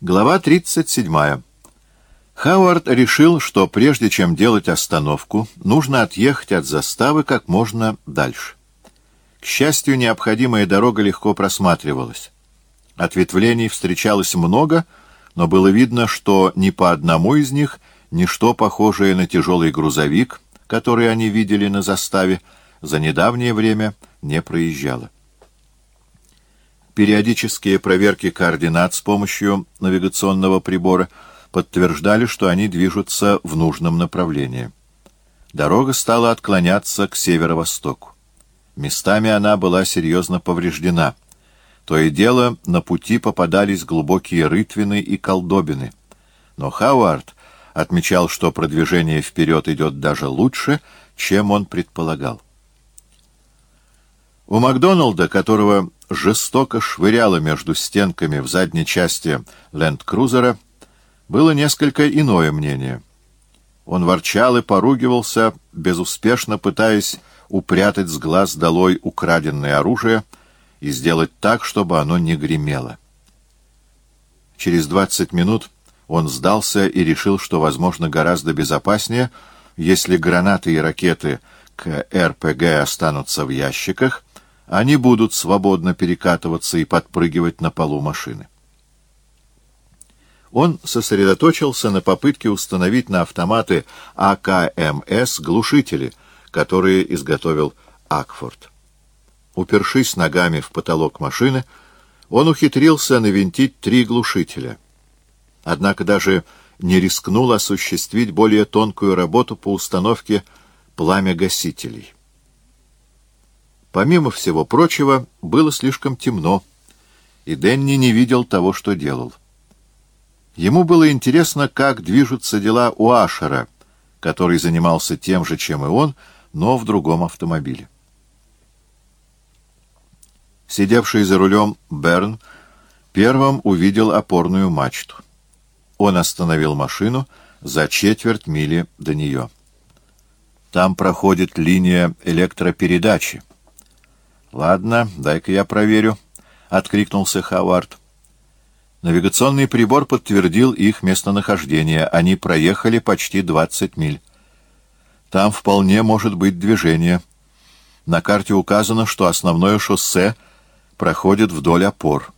Глава 37. Хауард решил, что прежде чем делать остановку, нужно отъехать от заставы как можно дальше. К счастью, необходимая дорога легко просматривалась. Ответвлений встречалось много, но было видно, что ни по одному из них ничто похожее на тяжелый грузовик, который они видели на заставе, за недавнее время не проезжало. Периодические проверки координат с помощью навигационного прибора подтверждали, что они движутся в нужном направлении. Дорога стала отклоняться к северо-востоку. Местами она была серьезно повреждена. То и дело на пути попадались глубокие рытвины и колдобины. Но Хауард отмечал, что продвижение вперед идет даже лучше, чем он предполагал. У Макдоналда, которого жестоко швыряло между стенками в задней части ленд-крузера, было несколько иное мнение. Он ворчал и поругивался, безуспешно пытаясь упрятать с глаз долой украденное оружие и сделать так, чтобы оно не гремело. Через двадцать минут он сдался и решил, что, возможно, гораздо безопаснее, если гранаты и ракеты к РПГ останутся в ящиках, они будут свободно перекатываться и подпрыгивать на полу машины. Он сосредоточился на попытке установить на автоматы АКМС глушители, которые изготовил Акфорд. Упершись ногами в потолок машины, он ухитрился навинтить три глушителя. Однако даже не рискнул осуществить более тонкую работу по установке пламя-гасителей. Помимо всего прочего, было слишком темно, и Денни не видел того, что делал. Ему было интересно, как движутся дела у Ашера, который занимался тем же, чем и он, но в другом автомобиле. Сидевший за рулем Берн первым увидел опорную мачту. Он остановил машину за четверть мили до нее. Там проходит линия электропередачи. «Ладно, дай-ка я проверю», — откликнулся Хавард. Навигационный прибор подтвердил их местонахождение. Они проехали почти двадцать миль. Там вполне может быть движение. На карте указано, что основное шоссе проходит вдоль опор.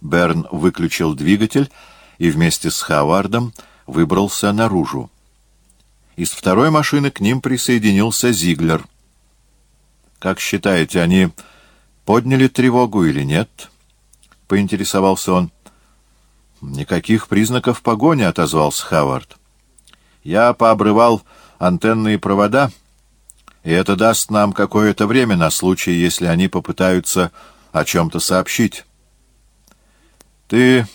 Берн выключил двигатель и вместе с Хавардом выбрался наружу. Из второй машины к ним присоединился Зиглер — «Как считаете, они подняли тревогу или нет?» — поинтересовался он. «Никаких признаков погони», — отозвался Хавард. «Я пообрывал антенные провода, и это даст нам какое-то время на случай, если они попытаются о чем-то сообщить. Ты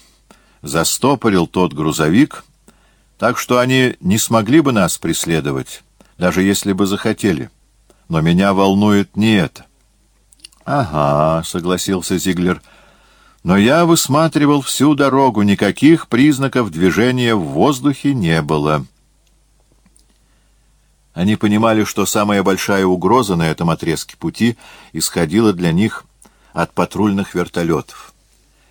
застопорил тот грузовик, так что они не смогли бы нас преследовать, даже если бы захотели». Но меня волнует не это. — Ага, — согласился Зиглер. — Но я высматривал всю дорогу, никаких признаков движения в воздухе не было. Они понимали, что самая большая угроза на этом отрезке пути исходила для них от патрульных вертолетов.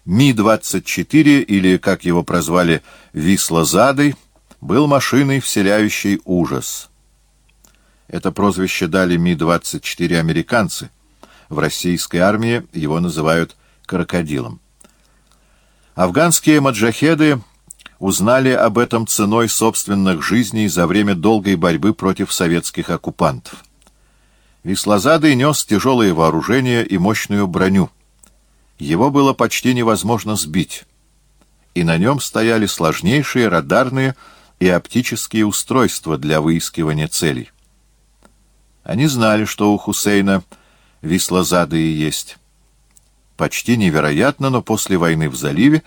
Ми-24, или, как его прозвали, Висло-Задой, был машиной, вселяющей ужас — это прозвище дали Ми-24 американцы. В российской армии его называют «крокодилом». Афганские маджахеды узнали об этом ценой собственных жизней за время долгой борьбы против советских оккупантов. Веслозадый нес тяжелое вооружение и мощную броню. Его было почти невозможно сбить, и на нем стояли сложнейшие радарные и оптические устройства для выискивания целей. Они знали, что у Хусейна вислозадые есть. Почти невероятно, но после войны в заливе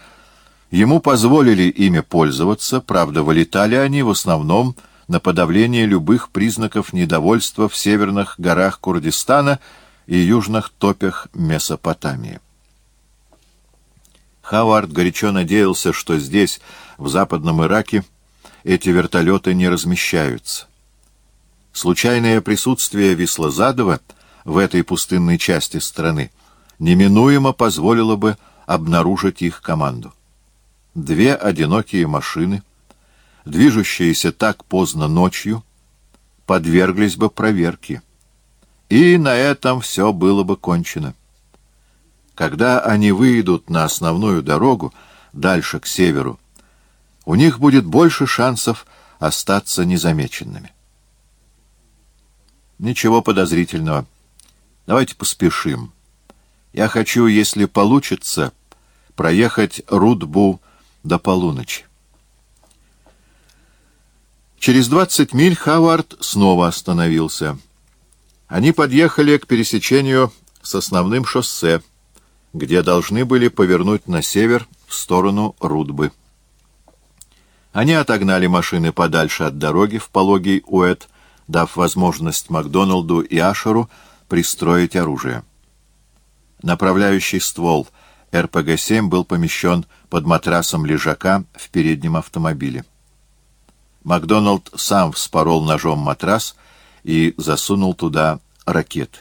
ему позволили ими пользоваться, правда, вылетали они в основном на подавление любых признаков недовольства в северных горах Курдистана и южных топях Месопотамии. Хавард горячо надеялся, что здесь, в западном Ираке, эти вертолеты не размещаются. Случайное присутствие Вислозадова в этой пустынной части страны неминуемо позволило бы обнаружить их команду. две одинокие машины, движущиеся так поздно ночью, подверглись бы проверке. И на этом все было бы кончено. Когда они выйдут на основную дорогу, дальше к северу, у них будет больше шансов остаться незамеченными. Ничего подозрительного. Давайте поспешим. Я хочу, если получится, проехать Рудбу до полуночи. Через двадцать миль Хавард снова остановился. Они подъехали к пересечению с основным шоссе, где должны были повернуть на север в сторону Рудбы. Они отогнали машины подальше от дороги в пологий Уэт, дав возможность Макдоналду и Ашеру пристроить оружие. Направляющий ствол РПГ-7 был помещен под матрасом лежака в переднем автомобиле. Макдоналд сам вспорол ножом матрас и засунул туда ракеты.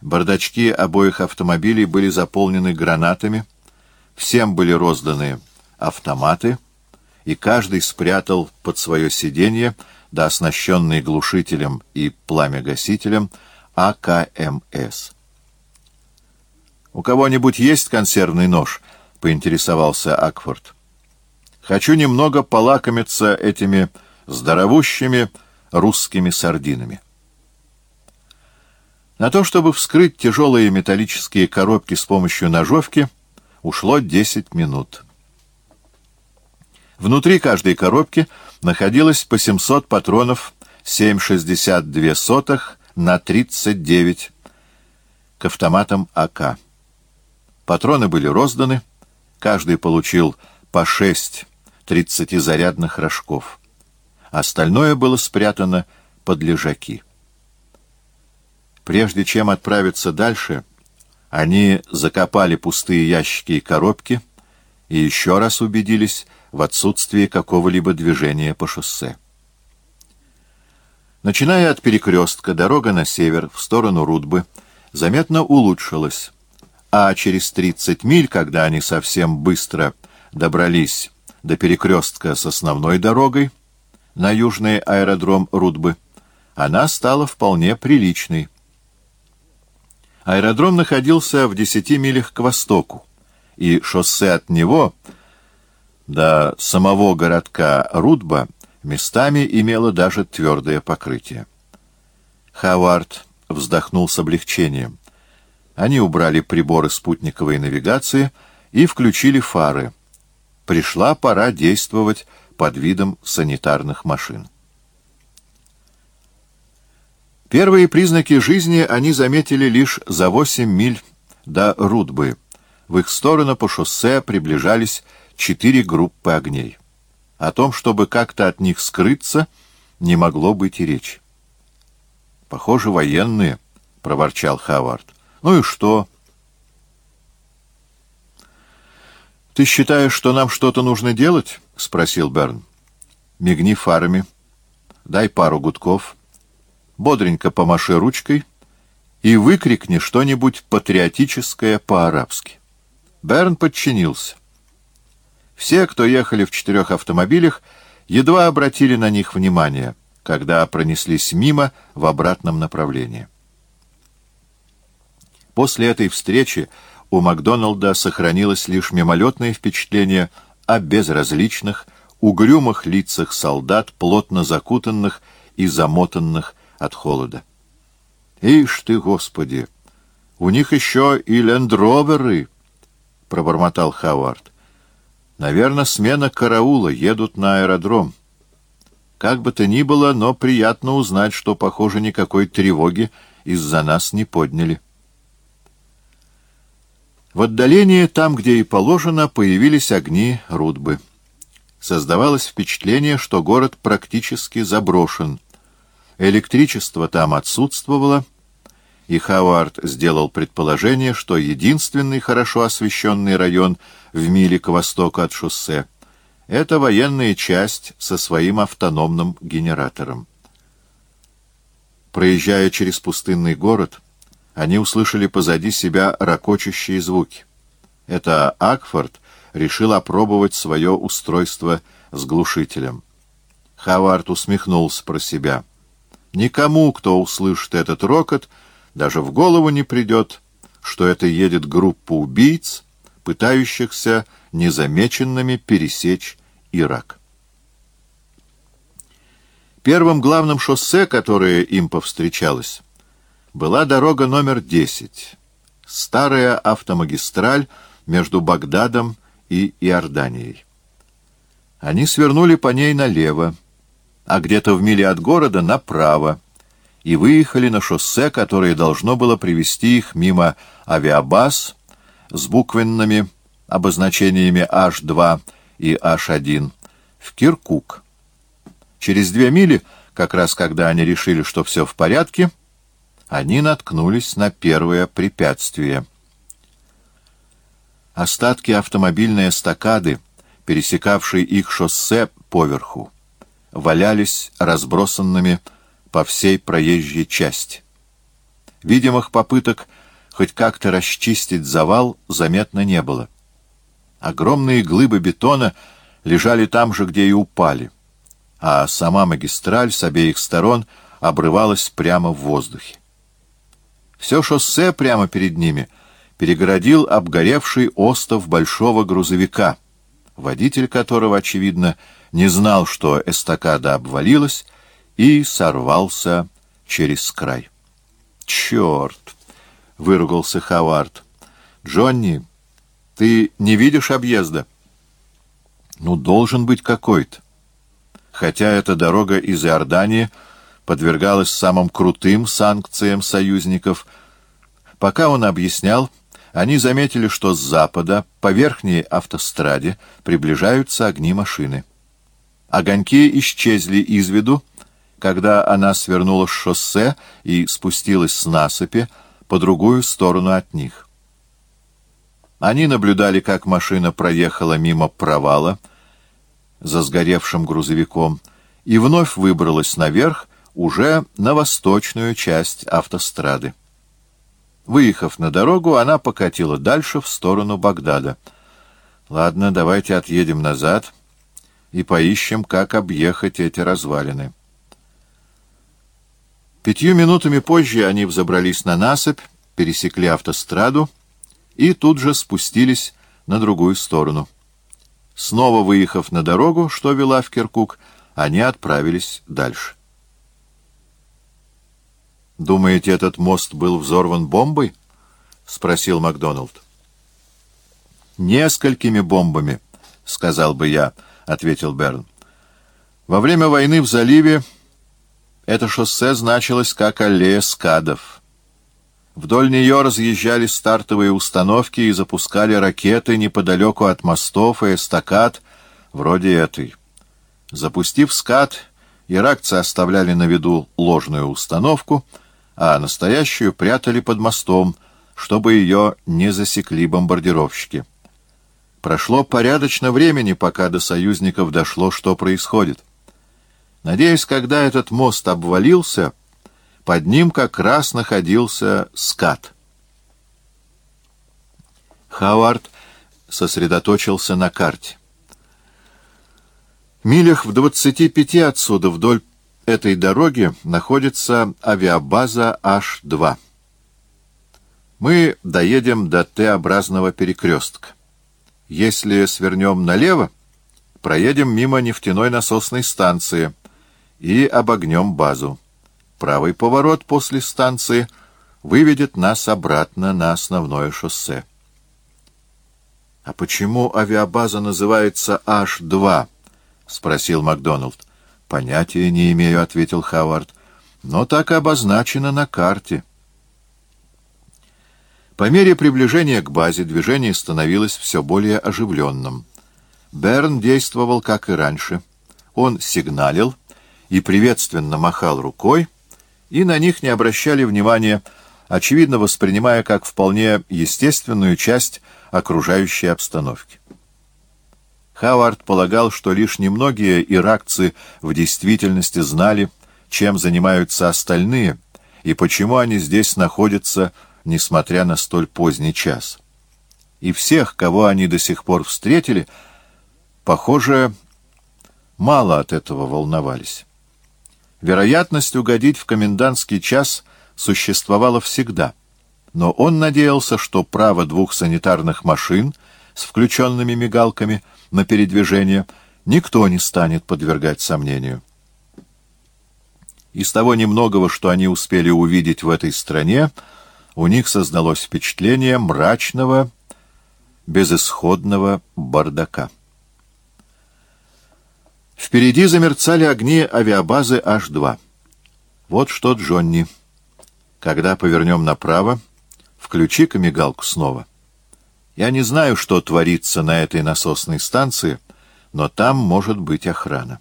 Бардачки обоих автомобилей были заполнены гранатами, всем были розданы автоматы, и каждый спрятал под свое сиденье, да оснащенный глушителем и пламя-гасителем, АКМС. «У кого-нибудь есть консервный нож?» — поинтересовался Акфорд. «Хочу немного полакомиться этими здоровущими русскими сардинами». На то, чтобы вскрыть тяжелые металлические коробки с помощью ножовки, ушло 10 минут. Внутри каждой коробки находилось по 700 патронов 7,62 на 39 к автоматам АК. Патроны были розданы, каждый получил по 6 30-зарядных рожков. Остальное было спрятано под лежаки. Прежде чем отправиться дальше, они закопали пустые ящики и коробки и еще раз убедились в отсутствии какого-либо движения по шоссе. Начиная от перекрестка, дорога на север, в сторону Рудбы, заметно улучшилась, а через 30 миль, когда они совсем быстро добрались до перекрестка с основной дорогой на южный аэродром Рудбы, она стала вполне приличной. Аэродром находился в десяти милях к востоку, и шоссе от него до самого городка Рудба местами имело даже твердое покрытие. Хавард вздохнул с облегчением. Они убрали приборы спутниковой навигации и включили фары. Пришла пора действовать под видом санитарных машин. Первые признаки жизни они заметили лишь за восемь миль до Рудбы. В их сторону по шоссе приближались четыре группы огней. О том, чтобы как-то от них скрыться, не могло быть и речи. «Похоже, военные», — проворчал Хавард. «Ну и что?» «Ты считаешь, что нам что-то нужно делать?» — спросил Берн. «Мигни фарами. Дай пару гудков» бодренько помаши ручкой и выкрикни что-нибудь патриотическое по-арабски. Берн подчинился. Все, кто ехали в четырех автомобилях, едва обратили на них внимание, когда пронеслись мимо в обратном направлении. После этой встречи у Макдоналда сохранилось лишь мимолетное впечатление о безразличных, угрюмых лицах солдат, плотно закутанных и замотанных от холода. «Ишь ты, Господи! У них еще и лендроверы!» — пробормотал Хавард. «Наверное, смена караула, едут на аэродром. Как бы то ни было, но приятно узнать, что, похоже, никакой тревоги из-за нас не подняли». В отдалении, там, где и положено, появились огни Рудбы. Создавалось впечатление, что город практически заброшен — Электричество там отсутствовало, и Хауард сделал предположение, что единственный хорошо освещенный район в миле к востоку от шоссе — это военная часть со своим автономным генератором. Проезжая через пустынный город, они услышали позади себя ракочущие звуки. Это Акфорд решил опробовать свое устройство с глушителем. Хавард усмехнулся про себя. Никому, кто услышит этот рокот, даже в голову не придет, что это едет группа убийц, пытающихся незамеченными пересечь Ирак. Первым главным шоссе, которое им повстречалось, была дорога номер 10, старая автомагистраль между Багдадом и Иорданией. Они свернули по ней налево, а где-то в миле от города направо, и выехали на шоссе, которое должно было привести их мимо авиабаз с буквенными обозначениями H2 и H1 в Киркук. Через две мили, как раз когда они решили, что все в порядке, они наткнулись на первое препятствие. Остатки автомобильной эстакады, пересекавшей их шоссе поверху, валялись разбросанными по всей проезжей части. Видимых попыток хоть как-то расчистить завал заметно не было. Огромные глыбы бетона лежали там же, где и упали — а сама магистраль с обеих сторон обрывалась прямо в воздухе. Все шоссе прямо перед ними перегородил обгоревший остов большого грузовика, водитель которого, очевидно, не знал, что эстакада обвалилась, и сорвался через край. «Черт!» — выругался Хавард. «Джонни, ты не видишь объезда?» «Ну, должен быть какой-то хотя эта дорога из Иордании подвергалась самым крутым санкциям союзников. Пока он объяснял, они заметили, что с запада по верхней автостраде приближаются огни машины. Огоньки исчезли из виду, когда она свернула с шоссе и спустилась с насыпи по другую сторону от них. Они наблюдали, как машина проехала мимо провала, за сгоревшим грузовиком и вновь выбралась наверх, уже на восточную часть автострады. Выехав на дорогу, она покатила дальше в сторону Багдада. «Ладно, давайте отъедем назад и поищем, как объехать эти развалины». Пятью минутами позже они взобрались на насыпь, пересекли автостраду и тут же спустились на другую сторону. Снова выехав на дорогу, что вела в Киркук, они отправились дальше. «Думаете, этот мост был взорван бомбой?» — спросил Макдоналд. «Несколькими бомбами», — сказал бы я, — ответил Берн. «Во время войны в заливе это шоссе значилось как аллея скадов». Вдоль нее разъезжали стартовые установки и запускали ракеты неподалеку от мостов и эстакад, вроде этой. Запустив скат, иракцы оставляли на виду ложную установку, а настоящую прятали под мостом, чтобы ее не засекли бомбардировщики. Прошло порядочно времени, пока до союзников дошло, что происходит. Надеюсь, когда этот мост обвалился под ним как раз находился скат. Хауард сосредоточился на карте. Милях в двадцати пяти отсюда вдоль этой дороги находится авиабаза H2. Мы доедем до Т-образного перекрестка. Если свернем налево, проедем мимо нефтяной насосной станции и обогнем базу. Правый поворот после станции выведет нас обратно на основное шоссе. — А почему авиабаза называется H2? — спросил Макдоналд. — Понятия не имею, — ответил Хавард. — Но так обозначено на карте. По мере приближения к базе движение становилось все более оживленным. Берн действовал, как и раньше. Он сигналил и приветственно махал рукой, и на них не обращали внимания, очевидно воспринимая как вполне естественную часть окружающей обстановки. Хавард полагал, что лишь немногие иракцы в действительности знали, чем занимаются остальные и почему они здесь находятся, несмотря на столь поздний час. и всех, кого они до сих пор встретили, похоже, мало от этого волновались. Вероятность угодить в комендантский час существовала всегда, но он надеялся, что право двух санитарных машин с включенными мигалками на передвижение никто не станет подвергать сомнению. Из того немногого, что они успели увидеть в этой стране, у них создалось впечатление мрачного, безысходного бардака. Впереди замерцали огни авиабазы H-2. Вот что, Джонни. Когда повернем направо, включи-ка мигалку снова. Я не знаю, что творится на этой насосной станции, но там может быть охрана.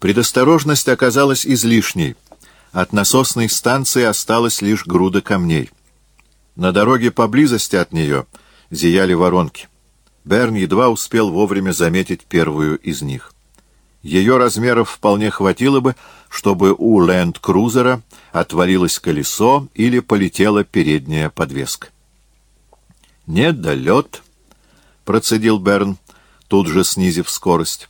Предосторожность оказалась излишней. От насосной станции осталась лишь груда камней. На дороге поблизости от нее зияли воронки. Берн едва успел вовремя заметить первую из них. Ее размеров вполне хватило бы, чтобы у ленд-крузера отвалилось колесо или полетела передняя подвеска. «Недолет», — процедил Берн, тут же снизив скорость.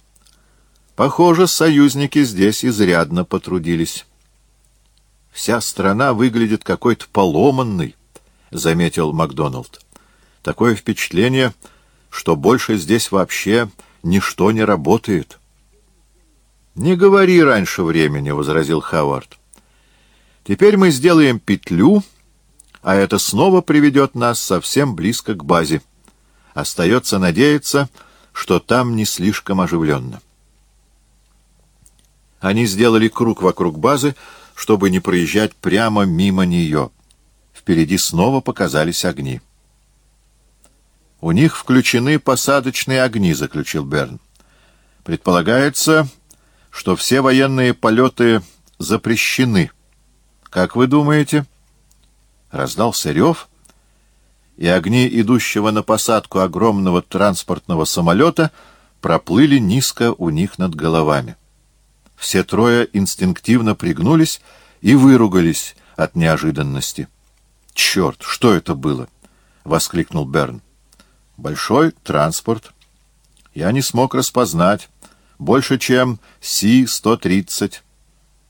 «Похоже, союзники здесь изрядно потрудились». «Вся страна выглядит какой-то поломанной», — заметил Макдоналд. «Такое впечатление, что больше здесь вообще ничто не работает». «Не говори раньше времени», — возразил Хавард. «Теперь мы сделаем петлю, а это снова приведет нас совсем близко к базе. Остается надеяться, что там не слишком оживленно». Они сделали круг вокруг базы, чтобы не проезжать прямо мимо нее. Впереди снова показались огни. «У них включены посадочные огни», — заключил Берн. «Предполагается, что все военные полеты запрещены. Как вы думаете? Раздался рев, и огни идущего на посадку огромного транспортного самолета проплыли низко у них над головами. Все трое инстинктивно пригнулись и выругались от неожиданности. «Черт, что это было?» — воскликнул Берн. «Большой транспорт. Я не смог распознать» больше, чем Си-130.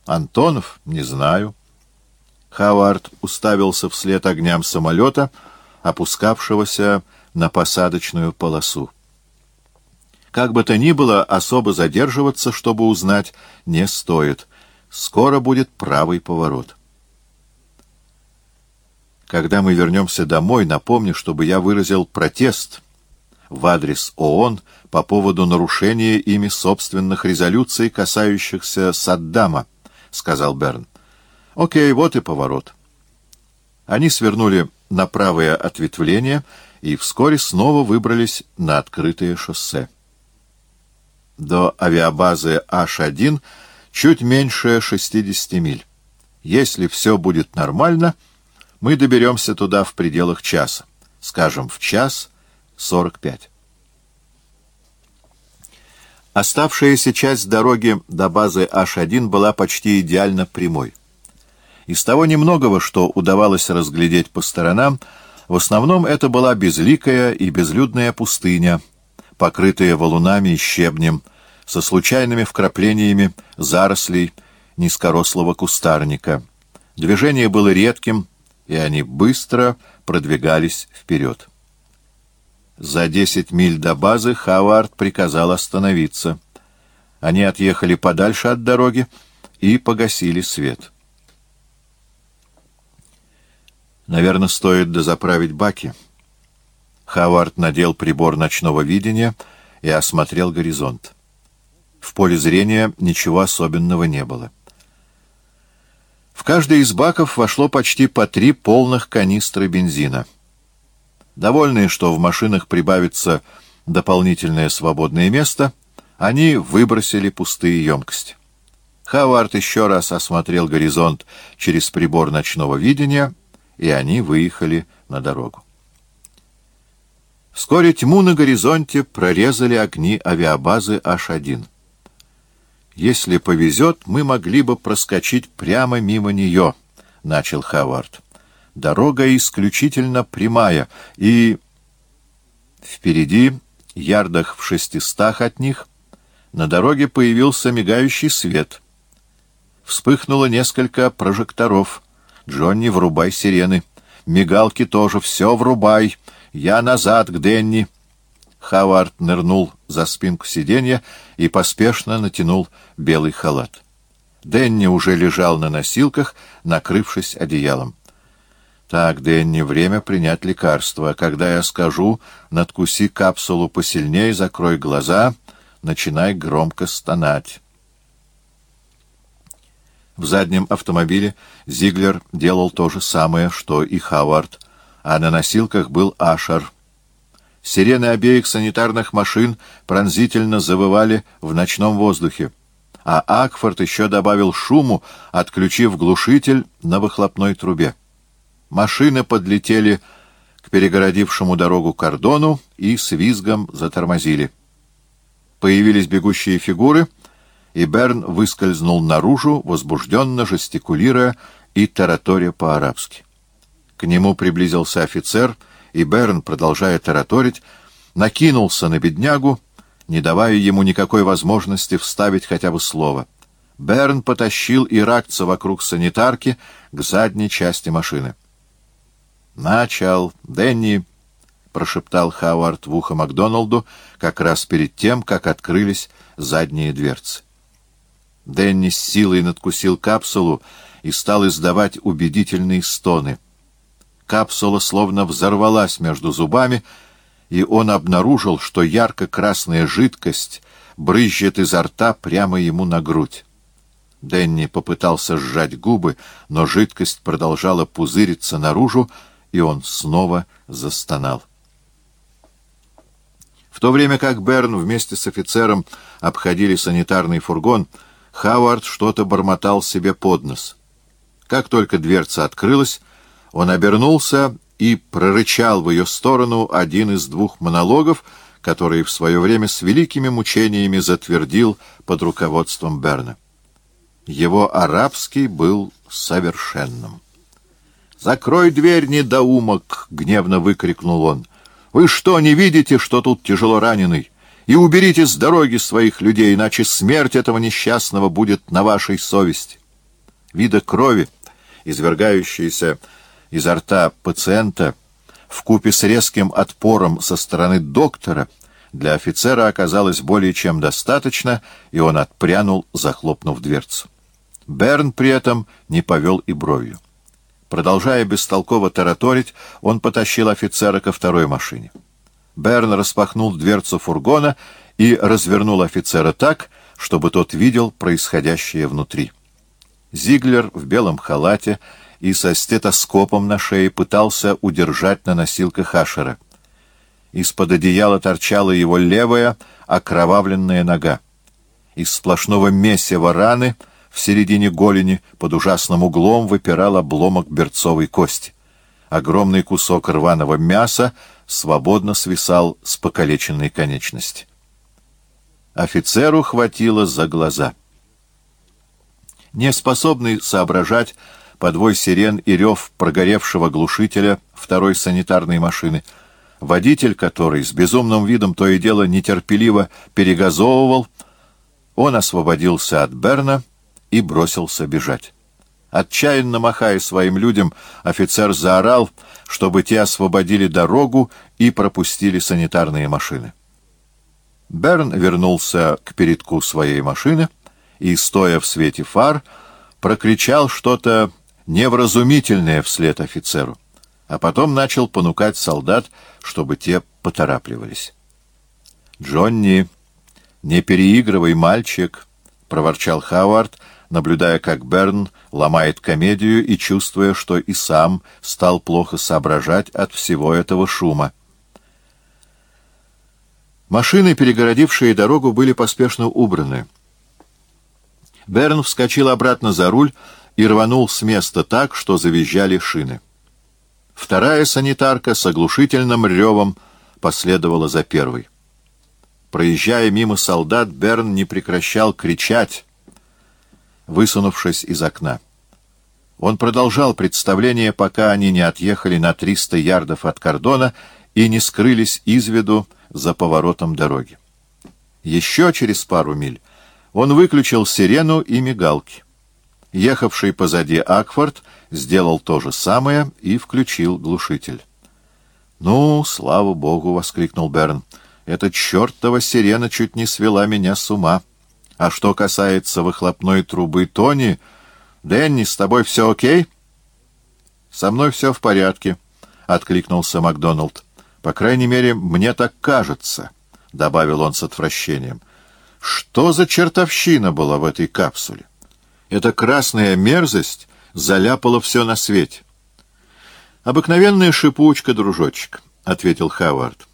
Антонов? Не знаю. Хавард уставился вслед огням самолета, опускавшегося на посадочную полосу. Как бы то ни было, особо задерживаться, чтобы узнать, не стоит. Скоро будет правый поворот. Когда мы вернемся домой, напомню, чтобы я выразил протест в адрес ООН по поводу нарушения ими собственных резолюций, касающихся Саддама, — сказал Берн. — Окей, вот и поворот. Они свернули на правое ответвление и вскоре снова выбрались на открытое шоссе. До авиабазы H1 чуть меньше 60 миль. Если все будет нормально, мы доберемся туда в пределах часа, скажем, в час 45. Оставшаяся часть дороги до базы H1 была почти идеально прямой. Из того немногого, что удавалось разглядеть по сторонам, в основном это была безликая и безлюдная пустыня, покрытая валунами и щебнем, со случайными вкраплениями зарослей низкорослого кустарника. Движение было редким, и они быстро продвигались вперед. За десять миль до базы Хавард приказал остановиться. Они отъехали подальше от дороги и погасили свет. Наверное, стоит дозаправить баки. Хавард надел прибор ночного видения и осмотрел горизонт. В поле зрения ничего особенного не было. В каждый из баков вошло почти по три полных канистры бензина — Довольные, что в машинах прибавится дополнительное свободное место, они выбросили пустые емкости. Хавард еще раз осмотрел горизонт через прибор ночного видения, и они выехали на дорогу. Вскоре тьму на горизонте прорезали огни авиабазы H1. «Если повезет, мы могли бы проскочить прямо мимо нее», — начал Хавард. Дорога исключительно прямая, и... Впереди, ярдах в шестистах от них, на дороге появился мигающий свет. Вспыхнуло несколько прожекторов. «Джонни, врубай сирены. Мигалки тоже, все врубай. Я назад к Денни». Хавард нырнул за спинку сиденья и поспешно натянул белый халат. Денни уже лежал на носилках, накрывшись одеялом. «Так, Денни, время принять лекарство. Когда я скажу, надкуси капсулу посильнее, закрой глаза, начинай громко стонать». В заднем автомобиле Зиглер делал то же самое, что и Хавард, а на носилках был Ашер. Сирены обеих санитарных машин пронзительно завывали в ночном воздухе, а Акфорд еще добавил шуму, отключив глушитель на выхлопной трубе. Машины подлетели к перегородившему дорогу кордону и с визгом затормозили. Появились бегущие фигуры, и Берн выскользнул наружу, возбужденно жестикулируя и тараторя по-арабски. К нему приблизился офицер, и Берн, продолжая тараторить, накинулся на беднягу, не давая ему никакой возможности вставить хотя бы слово. Берн потащил иракца вокруг санитарки к задней части машины. «Начал, Дэнни!» — прошептал Хауард в ухо Макдоналду как раз перед тем, как открылись задние дверцы. Дэнни с силой надкусил капсулу и стал издавать убедительные стоны. Капсула словно взорвалась между зубами, и он обнаружил, что ярко-красная жидкость брызжет изо рта прямо ему на грудь. Дэнни попытался сжать губы, но жидкость продолжала пузыриться наружу, и он снова застонал. В то время как Берн вместе с офицером обходили санитарный фургон, Хавард что-то бормотал себе под нос. Как только дверца открылась, он обернулся и прорычал в ее сторону один из двух монологов, которые в свое время с великими мучениями затвердил под руководством Берна. Его арабский был совершенным. «Закрой дверь, недоумок!» — гневно выкрикнул он. «Вы что, не видите, что тут тяжело раненый? И уберите с дороги своих людей, иначе смерть этого несчастного будет на вашей совести». Вида крови, извергающейся изо рта пациента, вкупе с резким отпором со стороны доктора, для офицера оказалось более чем достаточно, и он отпрянул, захлопнув дверцу. Берн при этом не повел и бровью. Продолжая бестолково тараторить, он потащил офицера ко второй машине. Берн распахнул дверцу фургона и развернул офицера так, чтобы тот видел происходящее внутри. Зиглер в белом халате и со стетоскопом на шее пытался удержать на носилках Ашера. Из-под одеяла торчала его левая окровавленная нога. Из сплошного месива раны — в середине голени под ужасным углом выпирал обломок берцовой кости. Огромный кусок рваного мяса свободно свисал с покалеченной конечности. Офицеру хватило за глаза. Неспособный соображать подвой сирен и рев прогоревшего глушителя второй санитарной машины, водитель которой с безумным видом то и дело нетерпеливо перегазовывал, он освободился от Берна и бросился бежать. Отчаянно махая своим людям, офицер заорал, чтобы те освободили дорогу и пропустили санитарные машины. Берн вернулся к передку своей машины и, стоя в свете фар, прокричал что-то невразумительное вслед офицеру, а потом начал понукать солдат, чтобы те поторапливались. «Джонни, не переигрывай, мальчик!» — проворчал Хауард, наблюдая, как Берн ломает комедию и чувствуя, что и сам стал плохо соображать от всего этого шума. Машины, перегородившие дорогу, были поспешно убраны. Берн вскочил обратно за руль и рванул с места так, что завизжали шины. Вторая санитарка с оглушительным ревом последовала за первой. Проезжая мимо солдат, Берн не прекращал кричать, высунувшись из окна. Он продолжал представление, пока они не отъехали на 300 ярдов от кордона и не скрылись из виду за поворотом дороги. Еще через пару миль он выключил сирену и мигалки. Ехавший позади Акфорд сделал то же самое и включил глушитель. «Ну, слава богу!» — воскликнул Берн. «Эта чертова сирена чуть не свела меня с ума. А что касается выхлопной трубы Тони... Дэнни, с тобой все окей?» «Со мной все в порядке», — откликнулся Макдоналд. «По крайней мере, мне так кажется», — добавил он с отвращением. «Что за чертовщина была в этой капсуле? Эта красная мерзость заляпала все на свете». «Обыкновенная шипучка, дружочек», — ответил Хавард.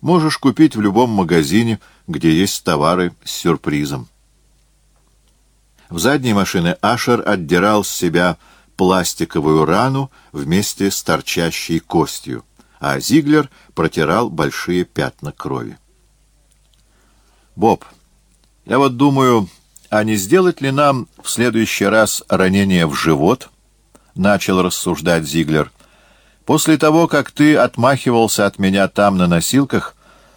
«Можешь купить в любом магазине, где есть товары с сюрпризом». В задней машине Ашер отдирал с себя пластиковую рану вместе с торчащей костью, а Зиглер протирал большие пятна крови. «Боб, я вот думаю, а не сделать ли нам в следующий раз ранение в живот?» — начал рассуждать Зиглер. После того, как ты отмахивался от меня там на носилках,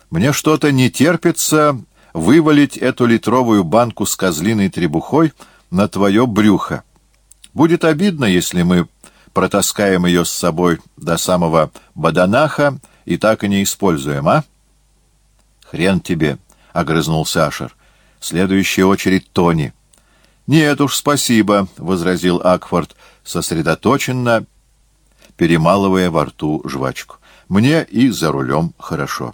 мне что-то не терпится вывалить эту литровую банку с козлиной требухой на твое брюхо. Будет обидно, если мы протаскаем ее с собой до самого Баданаха и так и не используем, а? — Хрен тебе, — огрызнулся Ашер. — Следующая очередь Тони. — Нет уж, спасибо, — возразил Акфорд, сосредоточенно перемалывая во рту жвачку. «Мне и за рулем хорошо».